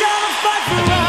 gotta fight for us.